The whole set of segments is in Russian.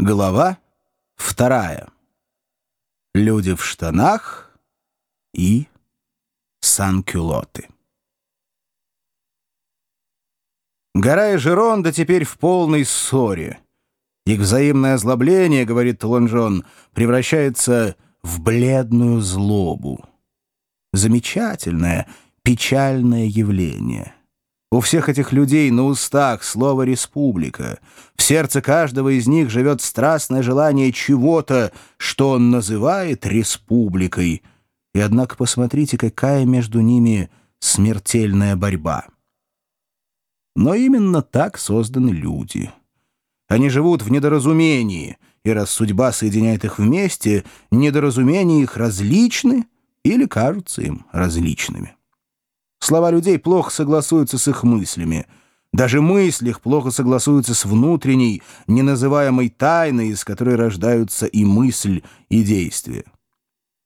Глава вторая. Люди в штанах и санкюлоты. Гора и Жеронда теперь в полной ссоре. Их взаимное озлобление, говорит Толонжон, превращается в бледную злобу. Замечательное, печальное явление — у всех этих людей на устах слово «республика». В сердце каждого из них живет страстное желание чего-то, что он называет республикой. И однако посмотрите, какая между ними смертельная борьба. Но именно так созданы люди. Они живут в недоразумении, и раз судьба соединяет их вместе, недоразумения их различны или кажутся им различными. Слова людей плохо согласуются с их мыслями. Даже мысли их плохо согласуются с внутренней, неназываемой тайной, из которой рождаются и мысль, и действие.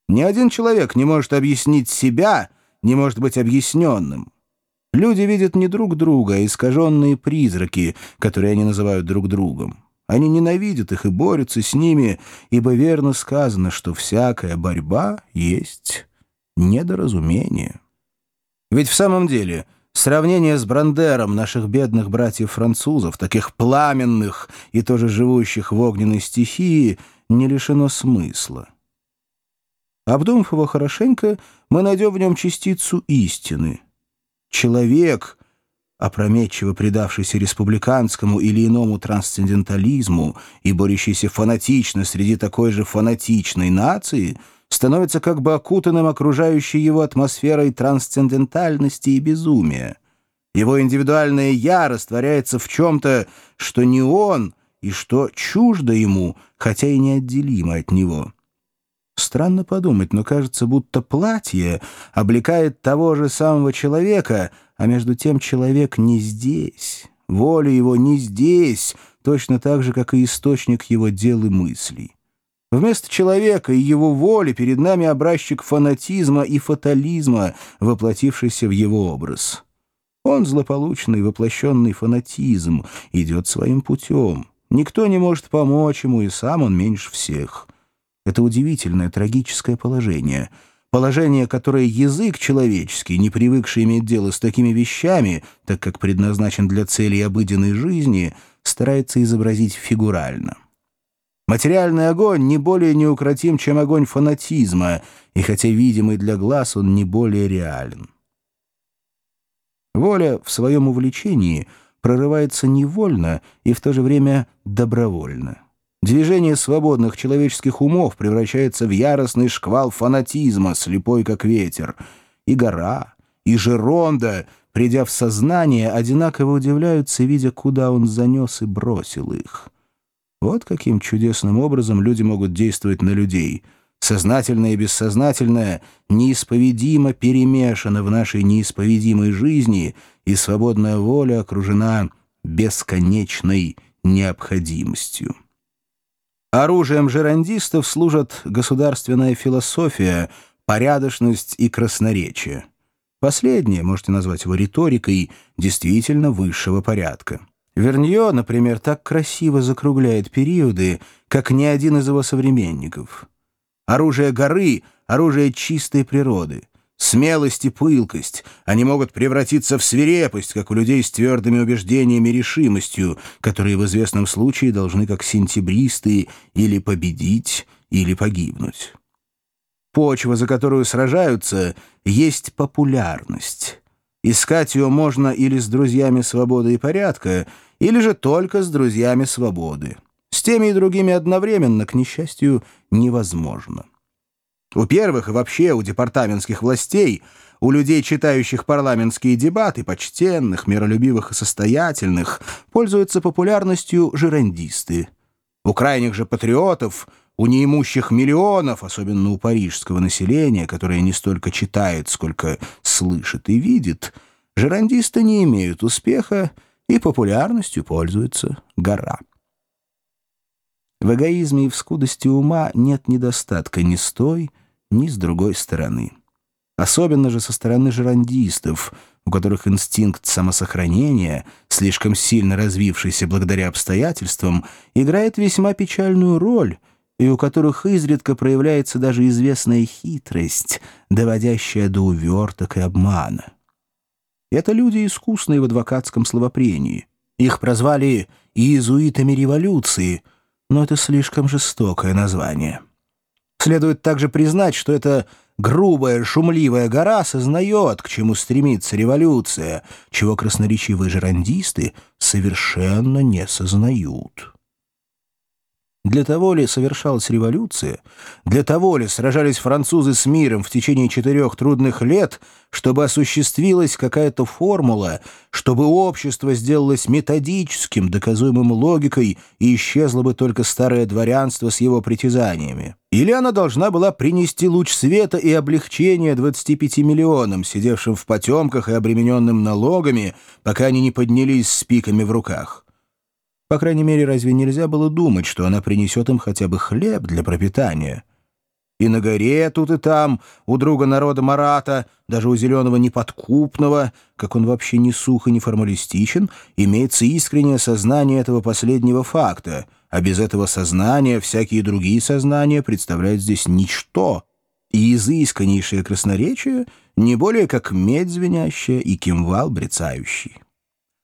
Ни один человек не может объяснить себя, не может быть объясненным. Люди видят не друг друга, а искаженные призраки, которые они называют друг другом. Они ненавидят их и борются с ними, ибо верно сказано, что всякая борьба есть недоразумение. Ведь в самом деле сравнение с Брандером наших бедных братьев-французов, таких пламенных и тоже живущих в огненной стихии, не лишено смысла. Обдумав его хорошенько, мы найдем в нем частицу истины. Человек, опрометчиво предавшийся республиканскому или иному трансцендентализму и борющийся фанатично среди такой же фанатичной нации — становится как бы окутанным окружающей его атмосферой трансцендентальности и безумия. Его индивидуальное «я» растворяется в чем-то, что не он и что чуждо ему, хотя и неотделимо от него. Странно подумать, но кажется, будто платье облекает того же самого человека, а между тем человек не здесь, воля его не здесь, точно так же, как и источник его дел и мыслей. Вместо человека и его воли перед нами образчик фанатизма и фатализма, воплотившийся в его образ. Он злополучный воплощенный фанатизм, идет своим путем. Никто не может помочь ему, и сам он меньше всех. Это удивительное трагическое положение. Положение, которое язык человеческий, не привыкший иметь дело с такими вещами, так как предназначен для целей обыденной жизни, старается изобразить фигурально. Материальный огонь не более неукротим, чем огонь фанатизма, и хотя видимый для глаз, он не более реален. Воля в своем увлечении прорывается невольно и в то же время добровольно. Движение свободных человеческих умов превращается в яростный шквал фанатизма, слепой как ветер. И гора, и Жеронда, придя в сознание, одинаково удивляются, видя, куда он занес и бросил их. Вот каким чудесным образом люди могут действовать на людей. Сознательное и бессознательное неисповедимо перемешано в нашей неисповедимой жизни, и свободная воля окружена бесконечной необходимостью. Оружием жерандистов служат государственная философия, порядочность и красноречие. Последнее, можете назвать его риторикой, действительно высшего порядка. Вернье, например, так красиво закругляет периоды, как ни один из его современников. Оружие горы — оружие чистой природы. Смелость и пылкость, они могут превратиться в свирепость, как у людей с твердыми убеждениями и решимостью, которые в известном случае должны, как сентябристы, или победить, или погибнуть. Почва, за которую сражаются, есть популярность. Искать ее можно или с друзьями свободы и порядка, или же только с друзьями свободы. С теми и другими одновременно, к несчастью, невозможно. У первых и вообще у департаментских властей, у людей, читающих парламентские дебаты, почтенных, миролюбивых и состоятельных, пользуются популярностью жерандисты. У крайних же патриотов — у неимущих миллионов, особенно у парижского населения, которое не столько читает, сколько слышит и видит, жерандисты не имеют успеха и популярностью пользуется гора. В эгоизме и в скудости ума нет недостатка ни с той, ни с другой стороны. Особенно же со стороны жерандистов, у которых инстинкт самосохранения, слишком сильно развившийся благодаря обстоятельствам, играет весьма печальную роль, и у которых изредка проявляется даже известная хитрость, доводящая до уверток и обмана. Это люди, искусные в адвокатском словопрении. Их прозвали «иезуитами революции», но это слишком жестокое название. Следует также признать, что эта грубая, шумливая гора сознает, к чему стремится революция, чего красноречивые жерандисты совершенно не сознают. Для того ли совершалась революция? Для того ли сражались французы с миром в течение четырех трудных лет, чтобы осуществилась какая-то формула, чтобы общество сделалось методическим, доказуемым логикой, и исчезло бы только старое дворянство с его притязаниями? Или она должна была принести луч света и облегчения 25 миллионам, сидевшим в потемках и обремененным налогами, пока они не поднялись с пиками в руках? По крайней мере, разве нельзя было думать, что она принесет им хотя бы хлеб для пропитания? И на горе тут и там, у друга народа Марата, даже у зеленого неподкупного, как он вообще не сух и не формалистичен, имеется искреннее сознание этого последнего факта, а без этого сознания всякие другие сознания представляют здесь ничто, и изысканнейшее красноречие не более как медь звенящая и кимвал брецающий.